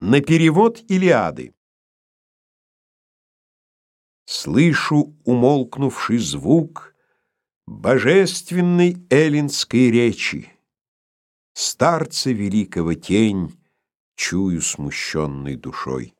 На перевод Илиады. Слышу умолкнувший звук Божественной эллинской речи. Старца великого тень Чую смущенной душой.